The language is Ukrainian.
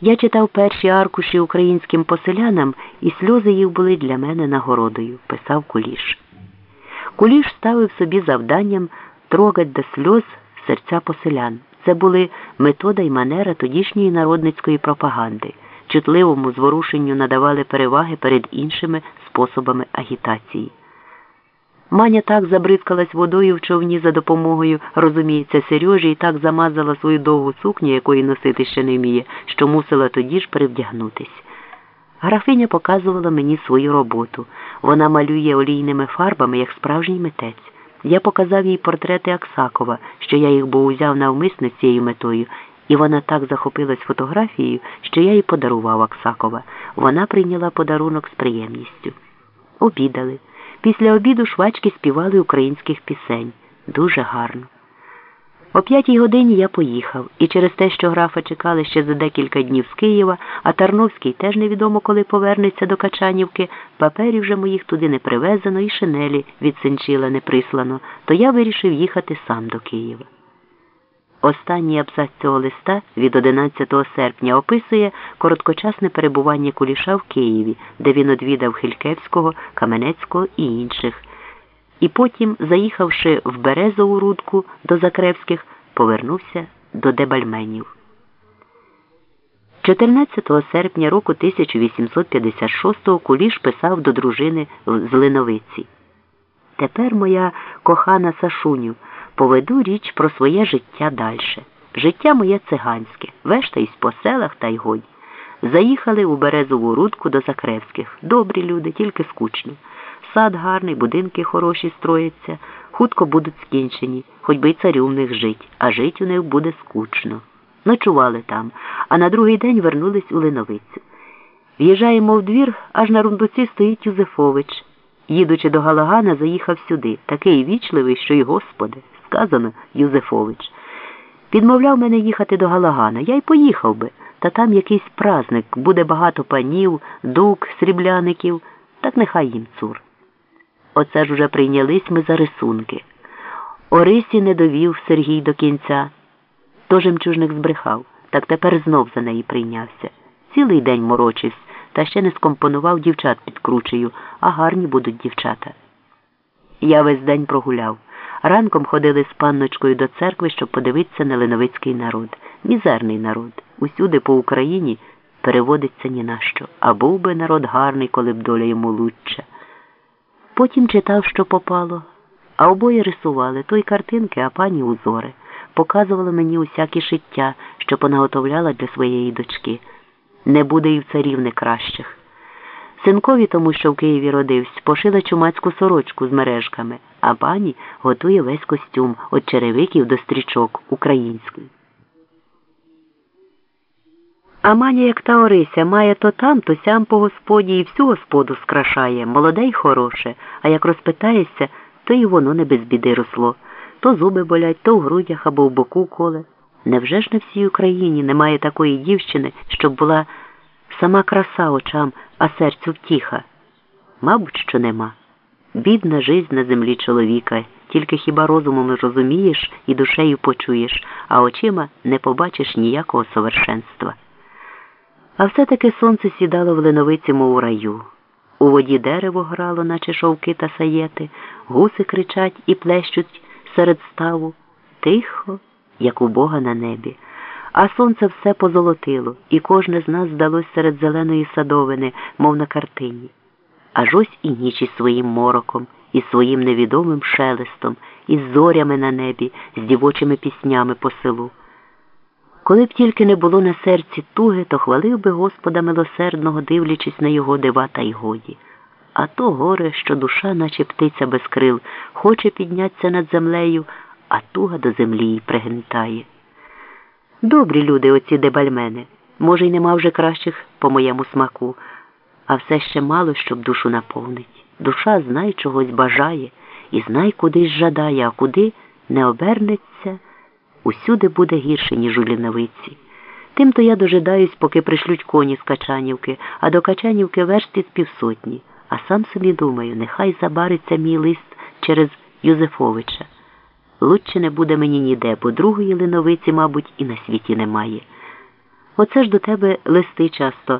Я читав перші аркуші українським поселянам, і сльози їх були для мене нагородою, писав Куліш. Куліш ставив собі завданням трогать до сльоз серця поселян. Це були метода й манера тодішньої народницької пропаганди. Чутливому зворушенню надавали переваги перед іншими способами агітації. Маня так забризкалась водою в човні за допомогою, розуміється, Сережі і так замазала свою довгу сукню, якої носити ще не вміє, що мусила тоді ж перевдягнутись. Графиня показувала мені свою роботу. Вона малює олійними фарбами, як справжній митець. Я показав їй портрети Аксакова, що я їх був узяв навмисно з цією метою, і вона так захопилась фотографією, що я їй подарував Аксакова. Вона прийняла подарунок з приємністю. Обідали. Після обіду швачки співали українських пісень. Дуже гарно. О п'ятій годині я поїхав, і через те, що графа чекали ще за декілька днів з Києва, а Тарновський теж невідомо коли повернеться до Качанівки, паперів вже моїх туди не привезено і шинелі від Сенчила не прислано, то я вирішив їхати сам до Києва. Останній абзац цього листа від 11 серпня описує короткочасне перебування Куліша в Києві, де він одвідав Хилькевського, Каменецького і інших. І потім, заїхавши в Березову рудку до Закревських, повернувся до Дебальменів. 14 серпня року 1856-го Куліш писав до дружини з Линовиці. Тепер моя кохана Сашуню поведу річ про своє життя дальше. Життя моє циганське, вештаюсь по селах та й годі. Заїхали у березову рудку до Закревських. Добрі люди, тільки скучно. Сад гарний, будинки хороші строяться, хутко будуть скінчені, хоч би й царю в них жить, а жить у них буде скучно. Ночували там, а на другий день вернулись у Линовицю. В'їжджаємо в двір, аж на рундуці стоїть Юзефович. Їдучи до Галагана, заїхав сюди, такий вічливий, що й господи сказано Юзефович. Підмовляв мене їхати до Галагана. Я й поїхав би, та там якийсь праздник, буде багато панів, дук, срібляників, так нехай їм цур. Оце ж уже прийнялись ми за рисунки. Орисі не довів Сергій до кінця. То жемчужник збрехав, так тепер знов за неї прийнявся. Цілий день морочився, та ще не скомпонував дівчат під кручею, а гарні будуть дівчата. Я весь день прогуляв. Ранком ходили з панночкою до церкви, щоб подивитися на леновицький народ. Мізерний народ. Усюди по Україні переводиться ні на що. А був би народ гарний, коли б доля йому лучча. Потім читав, що попало, а обоє рисували той картинки, а пані узори. Показувала мені усякі шиття, що понаготовляла для своєї дочки. Не буде і в царівни кращих. Синкові, тому що в Києві родився, пошила чумацьку сорочку з мережками, а пані готує весь костюм від черевиків до стрічок української. А маня, як та Орися, має то там, то сям по господі і всю господу скрашає, молоде й хороше, а як розпитаєшся, то і воно не без біди росло. То зуби болять, то в грудях або в боку коле. Невже ж на всій Україні немає такої дівчини, щоб була сама краса очам, а серцю втіха? Мабуть, що нема. Бідна жизнь на землі чоловіка, тільки хіба розумом розумієш і душею почуєш, а очима не побачиш ніякого совершенства. А все-таки сонце сідало в леновиці, мов у раю. У воді дерево грало, наче шовки та саєти, гуси кричать і плещуть серед ставу, тихо, як у Бога на небі. А сонце все позолотило, і кожне з нас здалось серед зеленої садовини, мов на картині. Аж ось і ніч із своїм мороком, із своїм невідомим шелестом, із зорями на небі, з дівочими піснями по селу. Коли б тільки не було на серці туги, то хвалив би Господа милосердного, дивлячись на його дива та й годі. А то горе, що душа, наче птиця без крил, хоче піднятися над землею, а туга до землі її пригнітає. Добрі люди, оці дебальмени. Може, й нема вже кращих по моєму смаку, а все ще мало, щоб душу наповнить. Душа знай чогось бажає і знай кудись жадає, а куди не обернеться, усюди буде гірше, ніж у ліновиці. Тимто я дожидаюсь, поки пришлють коні з Качанівки, а до Качанівки версти з півсотні. А сам собі думаю, нехай забариться мій лист через Юзефовича. Лучше не буде мені ніде, бо другої линовиці, мабуть, і на світі немає. Оце ж до тебе листи часто